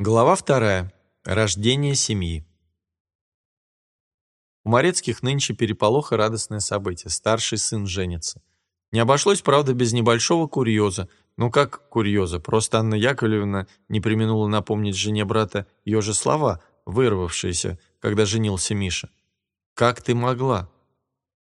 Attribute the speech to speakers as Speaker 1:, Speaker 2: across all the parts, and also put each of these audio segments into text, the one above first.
Speaker 1: Глава вторая. Рождение семьи. У Морецких нынче переполох и радостное событие. Старший сын женится. Не обошлось, правда, без небольшого курьеза. Ну как курьеза? Просто Анна Яковлевна не применула напомнить жене брата ее же слова, вырвавшиеся, когда женился Миша. «Как ты могла?»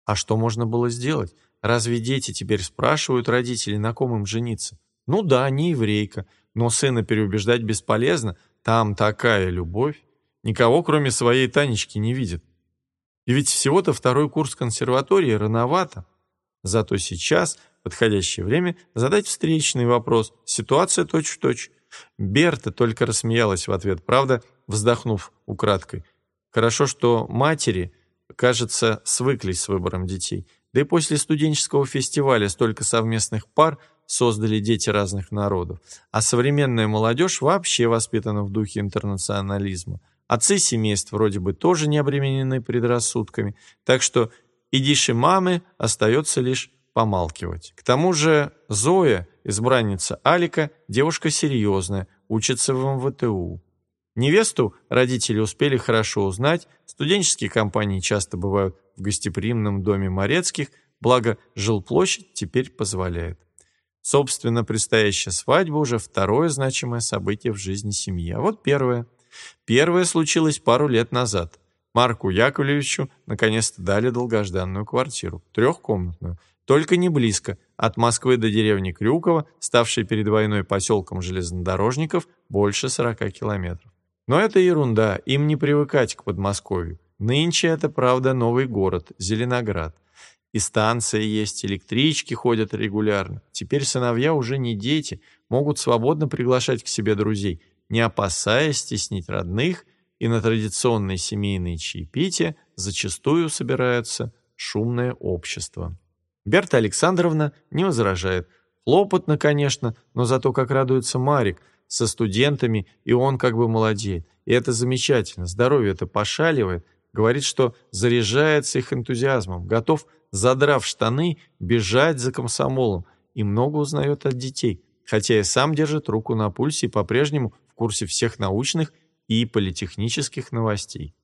Speaker 1: А что можно было сделать? Разве дети теперь спрашивают родителей, на ком им жениться? Ну да, не еврейка, но сына переубеждать бесполезно, там такая любовь. Никого, кроме своей Танечки, не видит. И ведь всего-то второй курс консерватории рановато. Зато сейчас, подходящее время, задать встречный вопрос. Ситуация точь-в-точь. -точь. Берта только рассмеялась в ответ, правда, вздохнув украдкой. Хорошо, что матери, кажется, свыклись с выбором детей. Да и после студенческого фестиваля столько совместных пар – создали дети разных народов, а современная молодежь вообще воспитана в духе интернационализма. Отцы семейств вроде бы тоже не обременены предрассудками, так что идиши мамы остается лишь помалкивать. К тому же Зоя, избранница Алика, девушка серьезная, учится в МВТУ. Невесту родители успели хорошо узнать, студенческие компании часто бывают в гостеприимном доме Морецких, благо жилплощадь теперь позволяет. Собственно, предстоящая свадьба уже второе значимое событие в жизни семьи. А вот первое. Первое случилось пару лет назад. Марку Яковлевичу наконец-то дали долгожданную квартиру, трехкомнатную, только не близко, от Москвы до деревни Крюково, ставшей перед войной поселком железнодорожников, больше 40 километров. Но это ерунда, им не привыкать к Подмосковью. Нынче это, правда, новый город, Зеленоград. И станция есть, электрички ходят регулярно. Теперь сыновья уже не дети, могут свободно приглашать к себе друзей, не опасаясь стеснить родных, и на традиционные семейные чаепития зачастую собирается шумное общество. Берта Александровна не возражает. Хлопотно, конечно, но зато как радуется Марик со студентами, и он как бы молодеет. И это замечательно, здоровье это пошаливает, говорит, что заряжается их энтузиазмом, готов задрав штаны, бежать за комсомолом и много узнает от детей, хотя и сам держит руку на пульсе и по-прежнему в курсе всех научных и политехнических новостей.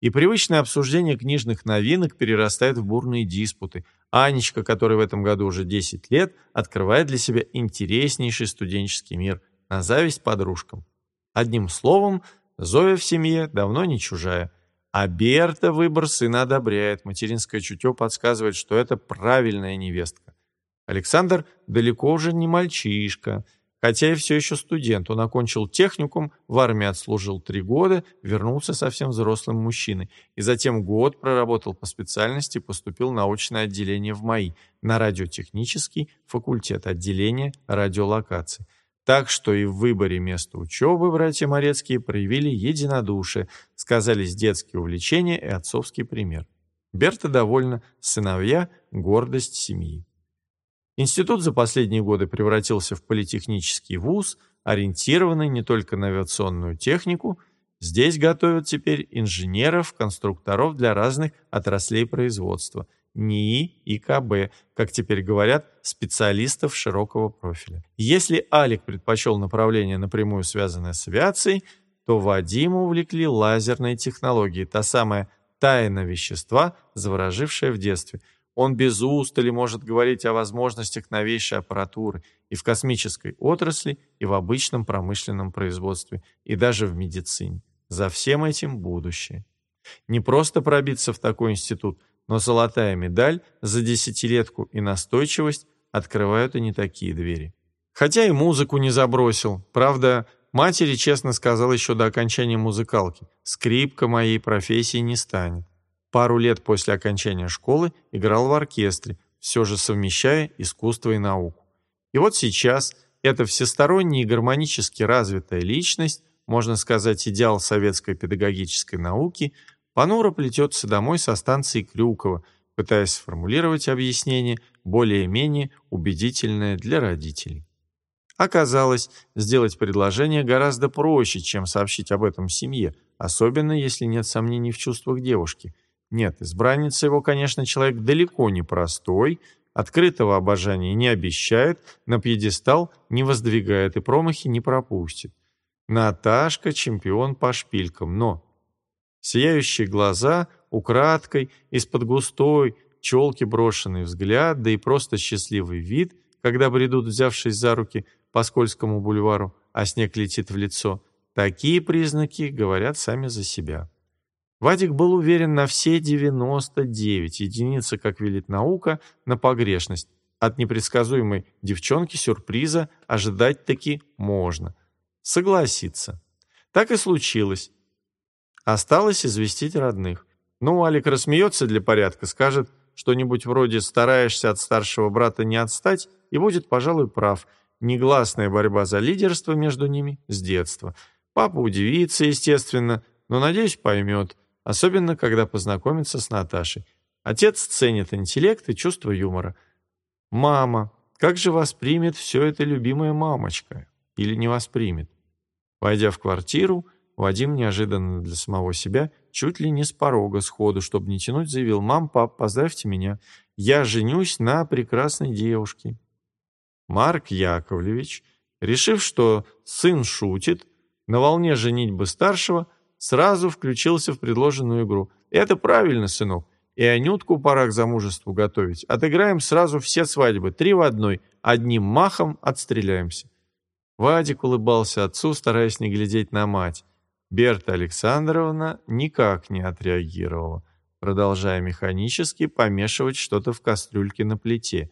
Speaker 1: И привычное обсуждение книжных новинок перерастает в бурные диспуты. Анечка, которой в этом году уже 10 лет, открывает для себя интереснейший студенческий мир на зависть подружкам. Одним словом, Зоя в семье давно не чужая – а Берта выбор сына одобряет. Материнское чутье подсказывает, что это правильная невестка. Александр далеко уже не мальчишка, хотя и все еще студент. Он окончил техникум, в армии отслужил три года, вернулся совсем взрослым мужчиной. И затем год проработал по специальности, поступил на научное отделение в МАИ, на радиотехнический факультет отделения радиолокации. Так что и в выборе места учебы братья Морецкие проявили единодушие, сказались детские увлечения и отцовский пример. Берта довольна, сыновья – гордость семьи. Институт за последние годы превратился в политехнический вуз, ориентированный не только на авиационную технику, здесь готовят теперь инженеров, конструкторов для разных отраслей производства – НИИ и КБ, как теперь говорят, специалистов широкого профиля. Если Алик предпочел направление напрямую связанное с авиацией, то Вадима увлекли лазерные технологии, та самая тайна вещества, заворожившая в детстве. Он без устали может говорить о возможностях новейшей аппаратуры и в космической отрасли, и в обычном промышленном производстве, и даже в медицине. За всем этим будущее. Не просто пробиться в такой институт, но золотая медаль за десятилетку и настойчивость открывают и не такие двери. Хотя и музыку не забросил. Правда, матери честно сказал еще до окончания музыкалки. Скрипка моей профессии не станет. Пару лет после окончания школы играл в оркестре, все же совмещая искусство и науку. И вот сейчас эта всесторонняя и гармонически развитая личность, можно сказать, идеал советской педагогической науки – Понуро плетется домой со станции Крюкова, пытаясь сформулировать объяснение более-менее убедительное для родителей. Оказалось, сделать предложение гораздо проще, чем сообщить об этом семье, особенно если нет сомнений в чувствах девушки. Нет, избранница его, конечно, человек далеко не простой, открытого обожания не обещает, на пьедестал не воздвигает и промахи не пропустит. Наташка – чемпион по шпилькам, но... Сияющие глаза, украдкой, из-под густой, челки брошенный взгляд, да и просто счастливый вид, когда бредут, взявшись за руки по скользкому бульвару, а снег летит в лицо. Такие признаки говорят сами за себя. Вадик был уверен на все 99 единицы, как велит наука, на погрешность. От непредсказуемой девчонки сюрприза ожидать таки можно. Согласиться. Так и случилось. Осталось известить родных. Ну, Алик рассмеется для порядка, скажет что-нибудь вроде «стараешься от старшего брата не отстать» и будет, пожалуй, прав. Негласная борьба за лидерство между ними с детства. Папа удивится, естественно, но, надеюсь, поймет – особенно когда познакомится с Наташей. Отец ценит интеллект и чувство юмора. Мама, как же воспримет все это любимая мамочка? Или не воспримет? Войдя в квартиру, Вадим неожиданно для самого себя, чуть ли не с порога сходу, чтобы не тянуть, заявил, «Мам, пап, поздравьте меня, я женюсь на прекрасной девушке». Марк Яковлевич, решив, что сын шутит, на волне женитьбы старшего – сразу включился в предложенную игру. «Это правильно, сынок. И Анютку пора к замужеству готовить. Отыграем сразу все свадьбы, три в одной. Одним махом отстреляемся». Вадик улыбался отцу, стараясь не глядеть на мать. Берта Александровна никак не отреагировала, продолжая механически помешивать что-то в кастрюльке на плите.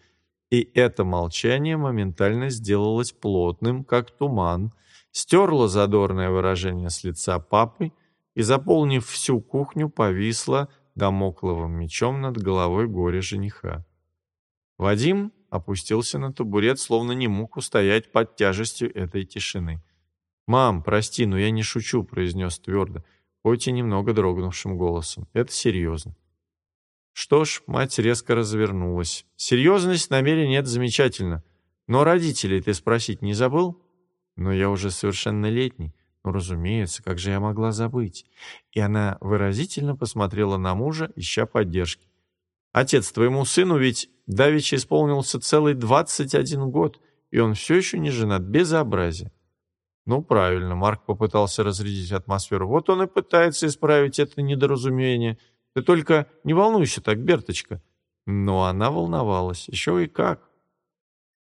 Speaker 1: И это молчание моментально сделалось плотным, как туман — стерла задорное выражение с лица папы и, заполнив всю кухню, повисла домокловым мечом над головой горе жениха. Вадим опустился на табурет, словно не мог устоять под тяжестью этой тишины. «Мам, прости, но я не шучу», — произнес твердо, хоть и немного дрогнувшим голосом. «Это серьезно». Что ж, мать резко развернулась. «Серьезность намерений — это замечательно. Но родителей ты спросить не забыл?» Но я уже совершеннолетний. Ну, разумеется, как же я могла забыть? И она выразительно посмотрела на мужа, ища поддержки. Отец, твоему сыну ведь давеча исполнился целый двадцать один год, и он все еще не женат. Безобразие. Ну, правильно, Марк попытался разрядить атмосферу. Вот он и пытается исправить это недоразумение. Ты только не волнуйся так, Берточка. Но она волновалась. Еще и как.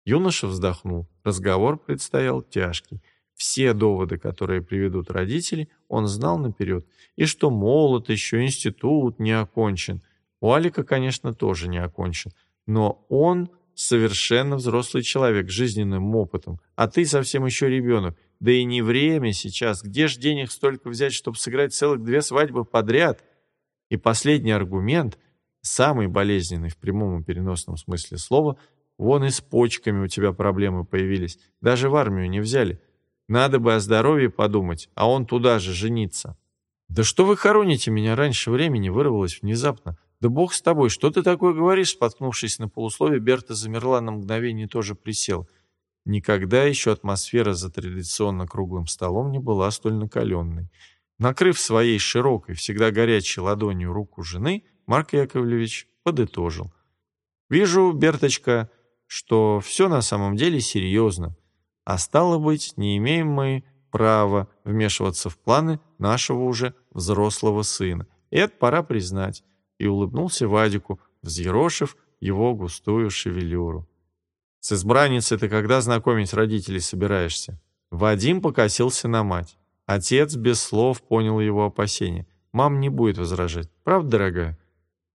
Speaker 1: Юноша вздохнул. Разговор предстоял тяжкий. Все доводы, которые приведут родители, он знал наперед. И что молод еще, институт не окончен. У Алика, конечно, тоже не окончен. Но он совершенно взрослый человек с жизненным опытом. А ты совсем еще ребенок. Да и не время сейчас. Где ж денег столько взять, чтобы сыграть целых две свадьбы подряд? И последний аргумент, самый болезненный в прямом и переносном смысле слова – Вон и с почками у тебя проблемы появились. Даже в армию не взяли. Надо бы о здоровье подумать, а он туда же жениться. Да что вы хороните меня раньше времени, вырвалось внезапно. Да бог с тобой, что ты такое говоришь? Споткнувшись на полусловие, Берта замерла на мгновение тоже присел. Никогда еще атмосфера за традиционно круглым столом не была столь накаленной. Накрыв своей широкой, всегда горячей ладонью руку жены, Марк Яковлевич подытожил. «Вижу, Берточка, что все на самом деле серьезно, а стало быть, не имеем мы права вмешиваться в планы нашего уже взрослого сына. И это пора признать. И улыбнулся Вадику, взъерошив его густую шевелюру. С избранницей ты когда знакомить родителей собираешься? Вадим покосился на мать. Отец без слов понял его опасения. Мам не будет возражать. Правда, дорогая?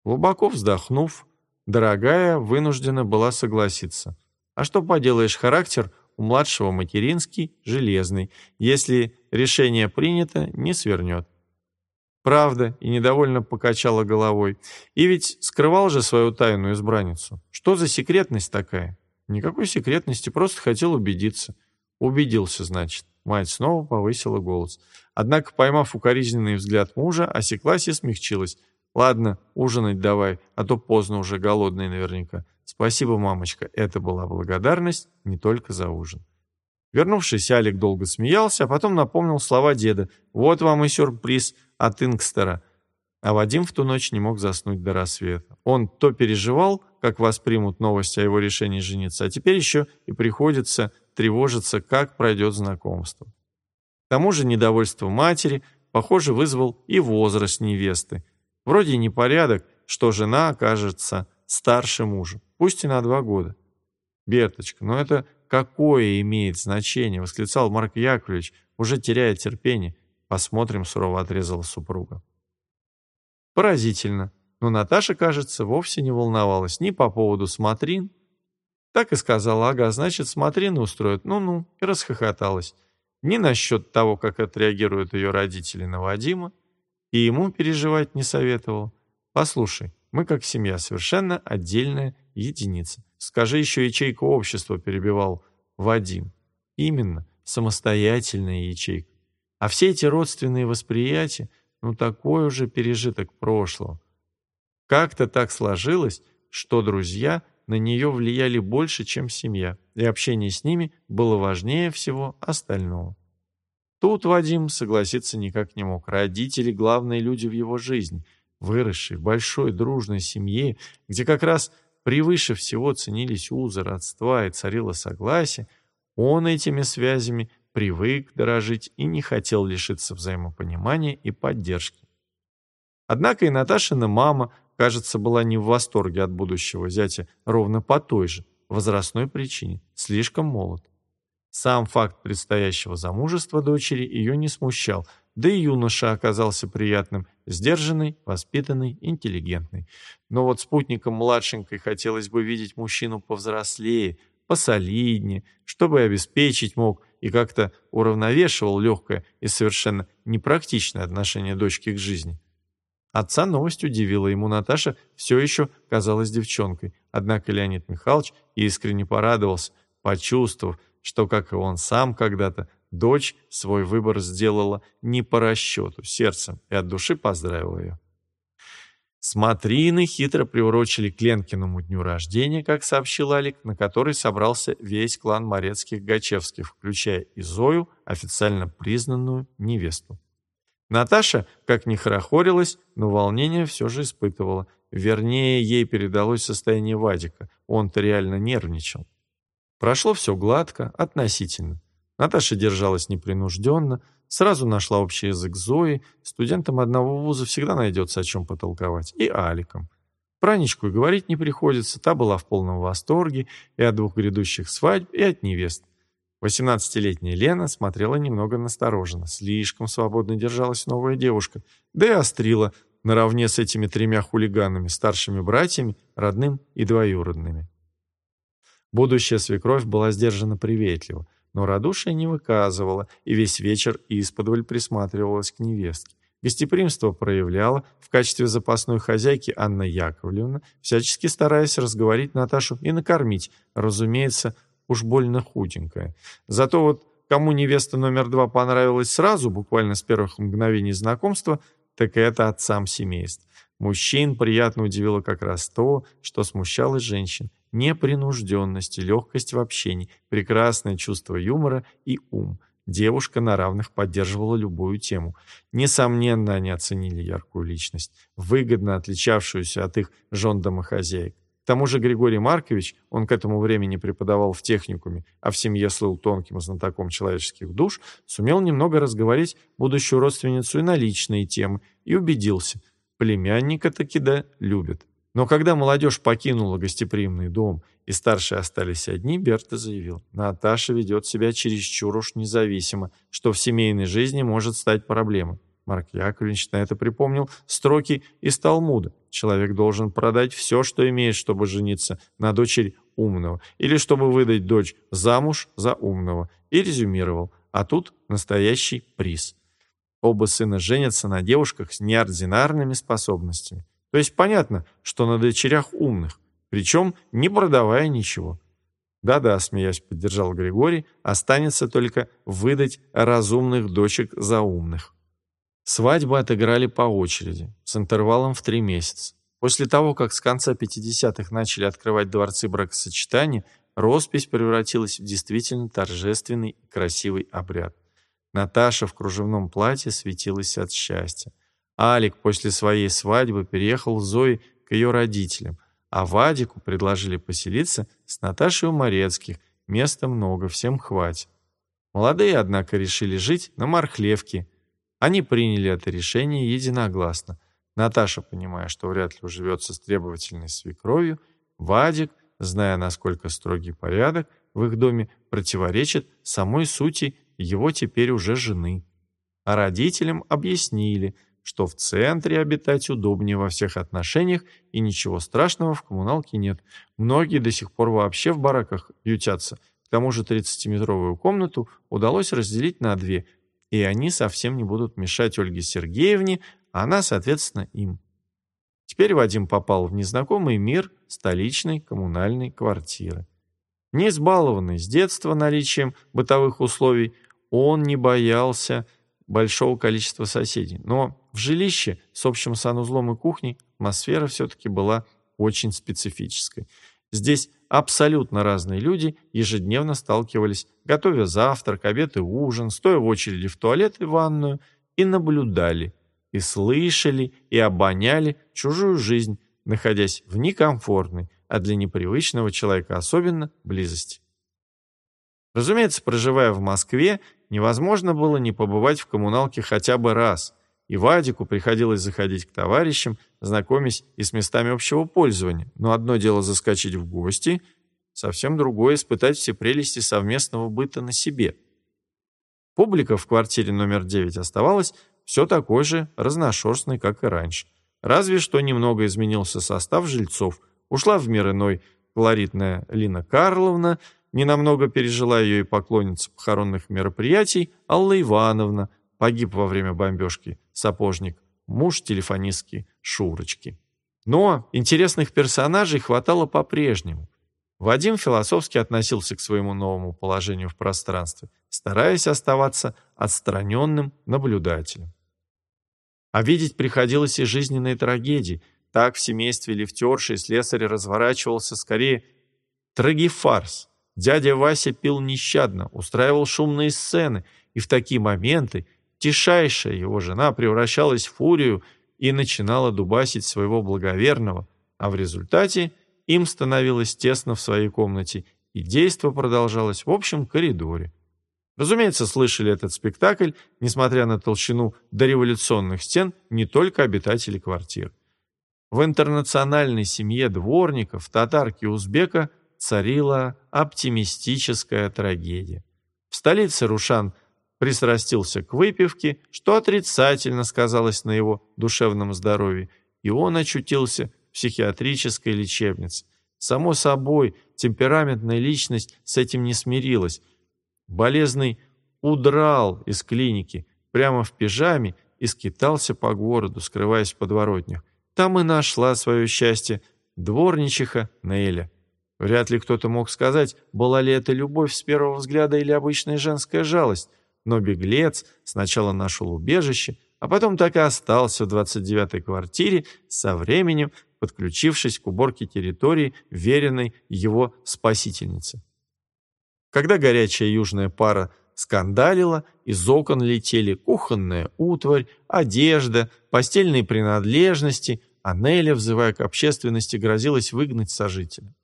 Speaker 1: Глубоко вздохнув, Дорогая вынуждена была согласиться. А что поделаешь, характер у младшего материнский, железный. Если решение принято, не свернет. Правда, и недовольно покачала головой. И ведь скрывал же свою тайную избранницу. Что за секретность такая? Никакой секретности, просто хотел убедиться. Убедился, значит. Мать снова повысила голос. Однако, поймав укоризненный взгляд мужа, осеклась и смягчилась. Ладно, ужинать давай, а то поздно уже, голодный наверняка. Спасибо, мамочка, это была благодарность не только за ужин. Вернувшись, Алик долго смеялся, а потом напомнил слова деда. «Вот вам и сюрприз от Ингстера». А Вадим в ту ночь не мог заснуть до рассвета. Он то переживал, как воспримут новости о его решении жениться, а теперь еще и приходится тревожиться, как пройдет знакомство. тому же недовольство матери, похоже, вызвал и возраст невесты. Вроде непорядок, что жена окажется старше мужа, пусть и на два года. «Берточка, ну это какое имеет значение?» — восклицал Марк Яковлевич, уже теряя терпение. «Посмотрим», — сурово отрезала супруга. Поразительно, но Наташа, кажется, вовсе не волновалась ни по поводу смотрин. Так и сказала, ага, значит, смотрины устроят, ну-ну, и расхохоталась. Ни насчет того, как отреагируют ее родители на Вадима, и ему переживать не советовал. Послушай, мы как семья совершенно отдельная единица. Скажи еще ячейка общества, перебивал Вадим. Именно, самостоятельная ячейка. А все эти родственные восприятия, ну такой уже пережиток прошлого. Как-то так сложилось, что друзья на нее влияли больше, чем семья, и общение с ними было важнее всего остального. Тут Вадим согласиться никак не мог. Родители — главные люди в его жизни, выросшие в большой дружной семье, где как раз превыше всего ценились узы родства и царило согласие, он этими связями привык дорожить и не хотел лишиться взаимопонимания и поддержки. Однако и Наташина мама, кажется, была не в восторге от будущего зятя ровно по той же возрастной причине – слишком молод. Сам факт предстоящего замужества дочери ее не смущал, да и юноша оказался приятным, сдержанный, воспитанный, интеллигентный. Но вот спутником младшенькой хотелось бы видеть мужчину повзрослее, посолиднее, чтобы обеспечить мог и как-то уравновешивал легкое и совершенно непрактичное отношение дочки к жизни. Отца новость удивила, ему Наташа все еще казалась девчонкой, однако Леонид Михайлович искренне порадовался, почувствовав, что, как и он сам когда-то, дочь свой выбор сделала не по расчету, сердцем, и от души поздравил ее. Смотрины хитро приурочили к Ленкиному дню рождения, как сообщил Алик, на который собрался весь клан Морецких-Гачевских, включая и Зою, официально признанную невесту. Наташа, как ни хорохорилась, но волнение все же испытывала. Вернее, ей передалось состояние Вадика. Он-то реально нервничал. Прошло все гладко, относительно. Наташа держалась непринужденно, сразу нашла общий язык Зоей, студентам одного вуза всегда найдется о чем потолковать, и Аликом. Про и говорить не приходится, та была в полном восторге и от двух грядущих свадьб, и от невест. Восемнадцатилетняя Лена смотрела немного настороженно, слишком свободно держалась новая девушка, да и острила наравне с этими тремя хулиганами, старшими братьями, родным и двоюродными. Будущая свекровь была сдержана приветливо, но радушие не выказывала и весь вечер исподволь присматривалась к невестке. Гостеприимство проявляла в качестве запасной хозяйки Анна Яковлевна, всячески стараясь разговорить Наташу и накормить, разумеется, уж больно худенькая. Зато вот кому невеста номер два понравилась сразу, буквально с первых мгновений знакомства, так это отцам семейств. Мужчин приятно удивило как раз то, что смущало женщин, непринужденность легкость в общении, прекрасное чувство юмора и ум. Девушка на равных поддерживала любую тему. Несомненно, они оценили яркую личность, выгодно отличавшуюся от их жен-домохозяек. К тому же Григорий Маркович, он к этому времени преподавал в техникуме, а в семье слыл тонким знатоком человеческих душ, сумел немного разговорить будущую родственницу и на личные темы, и убедился, племянника таки да любит. Но когда молодежь покинула гостеприимный дом и старшие остались одни, Берта заявил, Наташа ведет себя чересчур уж независимо, что в семейной жизни может стать проблемой. Марк Яковлевич на это припомнил строки из Талмуда. Человек должен продать все, что имеет, чтобы жениться на дочери умного, или чтобы выдать дочь замуж за умного, и резюмировал, а тут настоящий приз. Оба сына женятся на девушках с неординарными способностями. То есть понятно, что на дочерях умных, причем не продавая ничего. Да-да, смеясь, поддержал Григорий, останется только выдать разумных дочек за умных. Свадьбы отыграли по очереди, с интервалом в три месяца. После того, как с конца 50-х начали открывать дворцы бракосочетания, роспись превратилась в действительно торжественный и красивый обряд. Наташа в кружевном платье светилась от счастья. Алик после своей свадьбы переехал с Зоей к ее родителям, а Вадику предложили поселиться с Наташей у Морецких. Места много, всем хватит. Молодые, однако, решили жить на Мархлевке. Они приняли это решение единогласно. Наташа, понимая, что вряд ли уживется с требовательной свекровью, Вадик, зная, насколько строгий порядок в их доме, противоречит самой сути его теперь уже жены. А родителям объяснили, что в центре обитать удобнее во всех отношениях и ничего страшного в коммуналке нет. Многие до сих пор вообще в бараках ютятся – тому же 30-метровую комнату удалось разделить на две, и они совсем не будут мешать Ольге Сергеевне, а она, соответственно, им. Теперь Вадим попал в незнакомый мир столичной коммунальной квартиры. Не избалованный с детства наличием бытовых условий, он не боялся большого количества соседей. Но в жилище с общим санузлом и кухней атмосфера все-таки была очень специфической. Здесь абсолютно разные люди ежедневно сталкивались, готовя завтрак, обед и ужин, стоя в очереди в туалет и ванную, и наблюдали, и слышали, и обоняли чужую жизнь, находясь в некомфортной, а для непривычного человека особенно, близости. Разумеется, проживая в Москве, невозможно было не побывать в коммуналке хотя бы раз – и Вадику приходилось заходить к товарищам, знакомясь и с местами общего пользования. Но одно дело заскочить в гости, совсем другое испытать все прелести совместного быта на себе. Публика в квартире номер 9 оставалась все такой же разношерстной, как и раньше. Разве что немного изменился состав жильцов. Ушла в мир иной колоритная Лина Карловна, ненамного пережила ее и поклонница похоронных мероприятий Алла Ивановна – Погиб во время бомбежки сапожник, муж телефонистки Шурочки. Но интересных персонажей хватало по-прежнему. Вадим философски относился к своему новому положению в пространстве, стараясь оставаться отстраненным наблюдателем. А видеть приходилось и жизненные трагедии. Так в семействе лифтерши и слесаря разворачивался скорее трагифарс. Дядя Вася пил нещадно, устраивал шумные сцены, и в такие моменты Тишайшая его жена превращалась в фурию и начинала дубасить своего благоверного, а в результате им становилось тесно в своей комнате, и действо продолжалось в общем коридоре. Разумеется, слышали этот спектакль, несмотря на толщину дореволюционных стен, не только обитатели квартир. В интернациональной семье дворников, татарки узбека царила оптимистическая трагедия. В столице Рушан пристрастился к выпивке, что отрицательно сказалось на его душевном здоровье, и он очутился в психиатрической лечебнице. Само собой, темпераментная личность с этим не смирилась. Болезный удрал из клиники прямо в пижаме и скитался по городу, скрываясь в подворотнях. Там и нашла свое счастье дворничиха Неля. Вряд ли кто-то мог сказать, была ли это любовь с первого взгляда или обычная женская жалость – но беглец сначала нашел убежище, а потом так и остался в 29-й квартире, со временем подключившись к уборке территории, веренной его спасительнице. Когда горячая южная пара скандалила, из окон летели кухонная утварь, одежда, постельные принадлежности, а Неля, взывая к общественности, грозилась выгнать сожителя.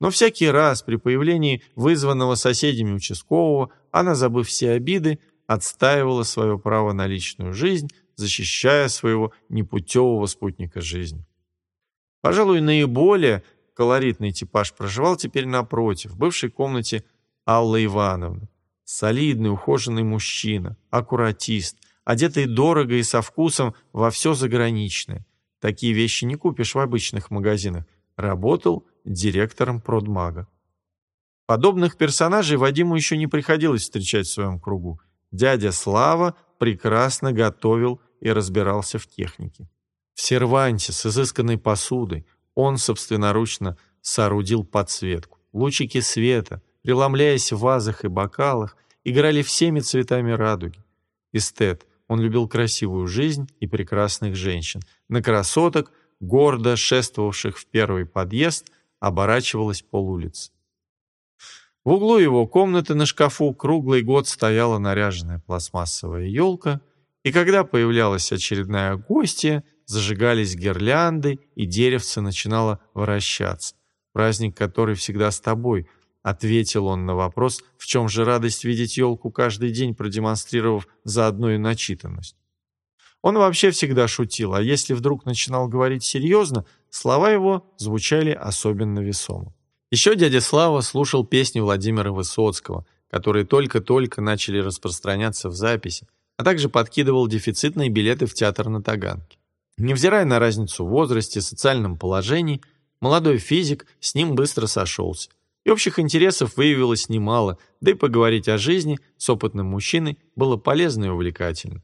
Speaker 1: Но всякий раз при появлении вызванного соседями участкового она, забыв все обиды, отстаивала свое право на личную жизнь, защищая своего непутевого спутника жизни. Пожалуй, наиболее колоритный типаж проживал теперь напротив, в бывшей комнате Алла Ивановна. Солидный, ухоженный мужчина, аккуратист, одетый дорого и со вкусом во все заграничное. Такие вещи не купишь в обычных магазинах. Работал директором продмага. Подобных персонажей Вадиму еще не приходилось встречать в своем кругу. Дядя Слава прекрасно готовил и разбирался в технике. В серванте с изысканной посудой он собственноручно соорудил подсветку. Лучики света, преломляясь в вазах и бокалах, играли всеми цветами радуги. Эстет, он любил красивую жизнь и прекрасных женщин. На красоток, гордо шествовавших в первый подъезд, оборачивалась полулица. В углу его комнаты на шкафу круглый год стояла наряженная пластмассовая елка, и когда появлялась очередная гостья, зажигались гирлянды, и деревце начинало вращаться. Праздник, который всегда с тобой, Ответил он на вопрос, в чем же радость видеть елку каждый день, продемонстрировав заодно и начитанность. Он вообще всегда шутил, а если вдруг начинал говорить серьезно, слова его звучали особенно весомо. Еще дядя Слава слушал песни Владимира Высоцкого, которые только-только начали распространяться в записи, а также подкидывал дефицитные билеты в театр на Таганке. Невзирая на разницу в возрасте, социальном положении, молодой физик с ним быстро сошелся. И общих интересов выявилось немало, да и поговорить о жизни с опытным мужчиной было полезно и увлекательно.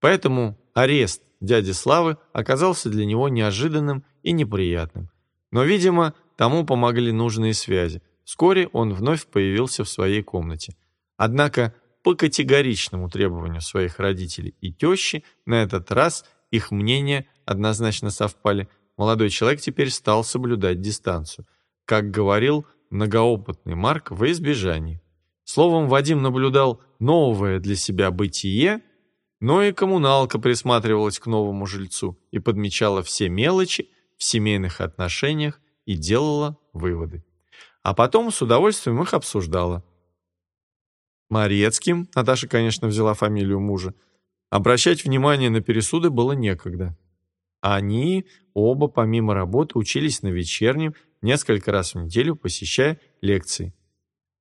Speaker 1: Поэтому арест дяди Славы оказался для него неожиданным и неприятным. Но, видимо, тому помогли нужные связи. Вскоре он вновь появился в своей комнате. Однако по категоричному требованию своих родителей и тещи на этот раз их мнения однозначно совпали. Молодой человек теперь стал соблюдать дистанцию. Как говорил многоопытный Марк во избежании. Словом, Вадим наблюдал новое для себя бытие, но и коммуналка присматривалась к новому жильцу и подмечала все мелочи в семейных отношениях и делала выводы. А потом с удовольствием их обсуждала. Морецким, Наташа, конечно, взяла фамилию мужа, обращать внимание на пересуды было некогда. Они оба, помимо работы, учились на вечернем, несколько раз в неделю посещая лекции.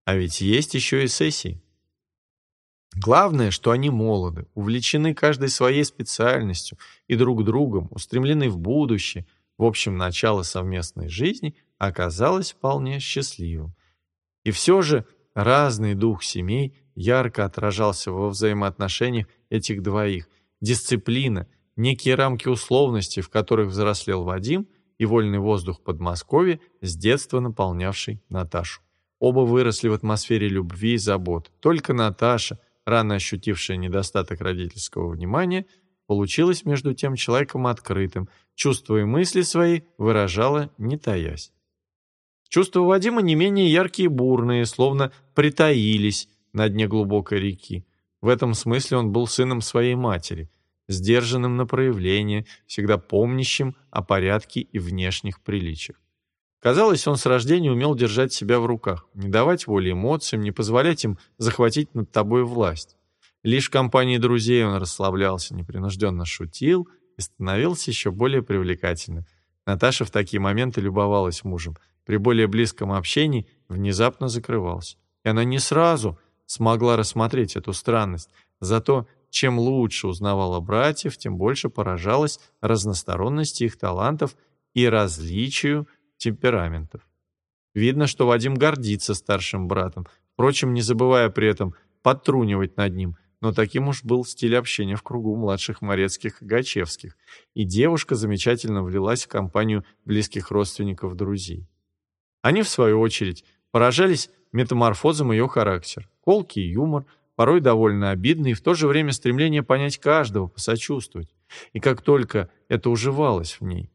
Speaker 1: А ведь есть еще и сессии. Главное, что они молоды, увлечены каждой своей специальностью и друг другом, устремлены в будущее. В общем, начало совместной жизни оказалось вполне счастливым. И все же разный дух семей ярко отражался во взаимоотношениях этих двоих. Дисциплина, некие рамки условности, в которых взрослел Вадим, и вольный воздух Подмосковья, с детства наполнявший Наташу. Оба выросли в атмосфере любви и забот. Только Наташа, рано ощутившая недостаток родительского внимания, получилась между тем человеком открытым, чувства и мысли свои выражала, не таясь. Чувства Вадима не менее яркие и бурные, словно притаились на дне глубокой реки. В этом смысле он был сыном своей матери, сдержанным на проявление, всегда помнящим о порядке и внешних приличиях. Казалось, он с рождения умел держать себя в руках, не давать воли эмоциям, не позволять им захватить над тобой власть. Лишь в компании друзей он расслаблялся, непринужденно шутил и становился еще более привлекательным. Наташа в такие моменты любовалась мужем. При более близком общении внезапно закрывался. И она не сразу смогла рассмотреть эту странность. Зато чем лучше узнавала братьев, тем больше поражалась разносторонности их талантов и различию темпераментов. Видно, что Вадим гордится старшим братом, впрочем, не забывая при этом подтрунивать над ним, но таким уж был стиль общения в кругу младших Морецких и Гачевских, и девушка замечательно влилась в компанию близких родственников друзей. Они, в свою очередь, поражались метаморфозом ее характера, колкий юмор, порой довольно обидный и в то же время стремление понять каждого, посочувствовать. И как только это уживалось в ней,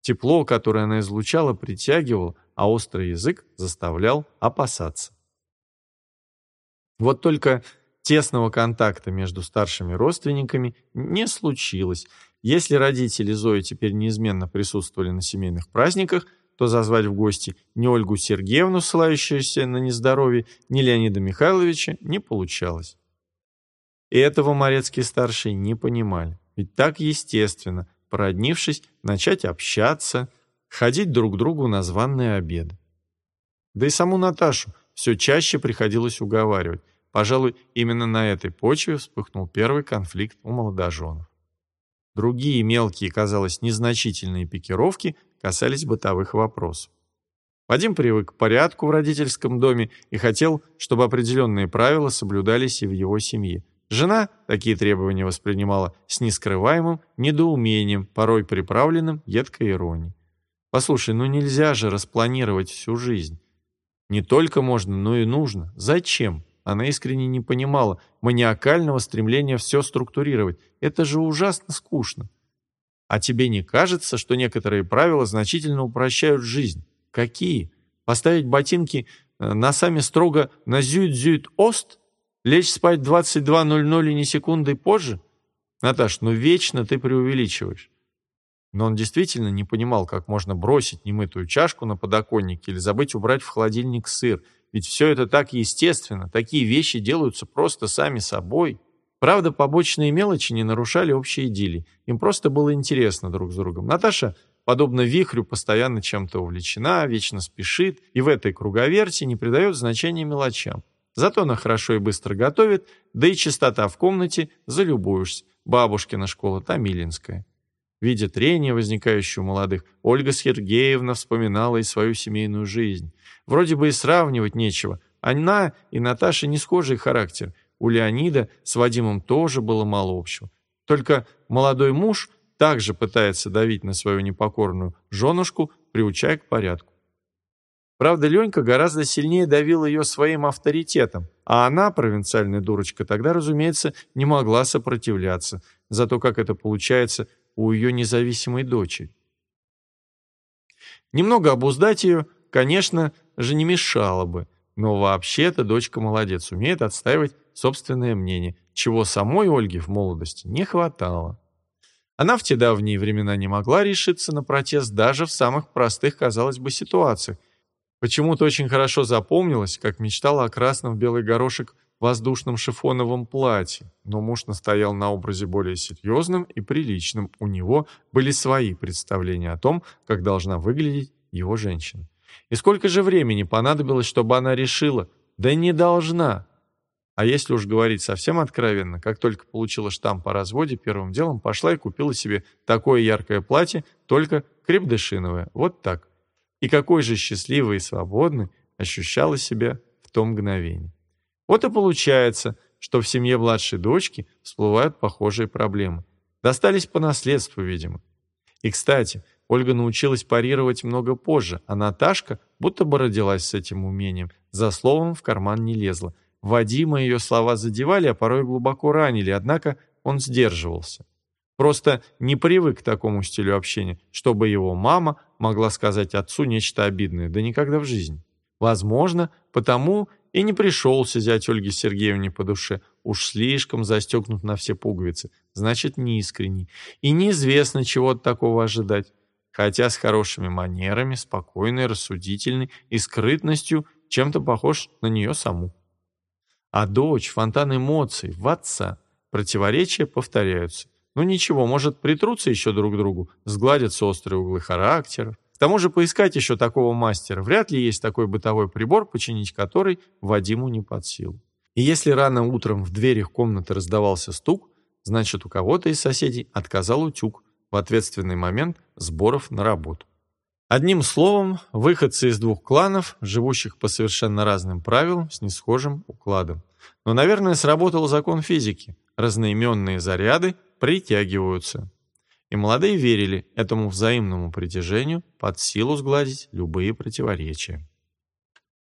Speaker 1: Тепло, которое она излучала, притягивало, а острый язык заставлял опасаться. Вот только тесного контакта между старшими родственниками не случилось. Если родители Зои теперь неизменно присутствовали на семейных праздниках, то зазвать в гости ни Ольгу Сергеевну, ссылающуюся на нездоровье, ни Леонида Михайловича не получалось. И этого Морецкий-старший не понимали. Ведь так естественно – породнившись, начать общаться, ходить друг к другу на званные обеды. Да и саму Наташу все чаще приходилось уговаривать. Пожалуй, именно на этой почве вспыхнул первый конфликт у молодоженов. Другие мелкие, казалось, незначительные пикировки касались бытовых вопросов. Вадим привык к порядку в родительском доме и хотел, чтобы определенные правила соблюдались и в его семье. Жена такие требования воспринимала с нескрываемым недоумением, порой приправленным едкой иронией. «Послушай, ну нельзя же распланировать всю жизнь. Не только можно, но и нужно. Зачем?» Она искренне не понимала маниакального стремления все структурировать. Это же ужасно скучно. А тебе не кажется, что некоторые правила значительно упрощают жизнь? Какие? Поставить ботинки э, носами строго на зюит-зюит-ост? Лечь спать 22.00 и ни секунды позже? Наташ, ну вечно ты преувеличиваешь. Но он действительно не понимал, как можно бросить немытую чашку на подоконнике или забыть убрать в холодильник сыр, ведь все это так естественно, такие вещи делаются просто сами собой. Правда, побочные мелочи не нарушали общей идиллии, им просто было интересно друг с другом. Наташа, подобно вихрю, постоянно чем-то увлечена, вечно спешит и в этой круговерти не придает значения мелочам. Зато она хорошо и быстро готовит, да и чистота в комнате залюбуешься. Бабушкина школа, та Милинская. Видя трение, возникающее у молодых, Ольга Сергеевна вспоминала и свою семейную жизнь. Вроде бы и сравнивать нечего. Она и Наташа не схожий характер. У Леонида с Вадимом тоже было мало общего. Только молодой муж также пытается давить на свою непокорную женушку, приучая к порядку. Правда, Ленька гораздо сильнее давил ее своим авторитетом, а она, провинциальная дурочка, тогда, разумеется, не могла сопротивляться. Зато как это получается – у ее независимой дочери. Немного обуздать ее, конечно же, не мешало бы, но вообще-то дочка молодец, умеет отстаивать собственное мнение, чего самой Ольге в молодости не хватало. Она в те давние времена не могла решиться на протест даже в самых простых, казалось бы, ситуациях. Почему-то очень хорошо запомнилось, как мечтала о красном белый горошек воздушном шифоновом платье, но муж настоял на образе более серьезном и приличном. У него были свои представления о том, как должна выглядеть его женщина. И сколько же времени понадобилось, чтобы она решила? Да не должна. А если уж говорить совсем откровенно, как только получила штамп о разводе, первым делом пошла и купила себе такое яркое платье, только крепдышиновое, вот так. И какой же счастливой и свободной ощущала себя в том мгновении. Вот и получается, что в семье младшей дочки всплывают похожие проблемы. Достались по наследству, видимо. И, кстати, Ольга научилась парировать много позже, а Наташка будто бы родилась с этим умением, за словом в карман не лезла. Вадима ее слова задевали, а порой глубоко ранили, однако он сдерживался. Просто не привык к такому стилю общения, чтобы его мама могла сказать отцу нечто обидное, да никогда в жизни. Возможно, потому и не пришелся зять Ольги Сергеевне по душе, уж слишком застегнут на все пуговицы, значит, неискренний. И неизвестно, чего от такого ожидать. Хотя с хорошими манерами, спокойной, рассудительной и скрытностью чем-то похож на нее саму. А дочь, фонтан эмоций, в отца. Противоречия повторяются. Ну ничего, может, притрутся еще друг к другу, сгладятся острые углы характеров тому же поискать еще такого мастера. Вряд ли есть такой бытовой прибор, починить который Вадиму не под силу. И если рано утром в дверях комнаты раздавался стук, значит, у кого-то из соседей отказал утюг в ответственный момент сборов на работу. Одним словом, выходцы из двух кланов, живущих по совершенно разным правилам, с несхожим укладом. Но, наверное, сработал закон физики. Разноименные заряды притягиваются и молодые верили этому взаимному притяжению под силу сгладить любые противоречия.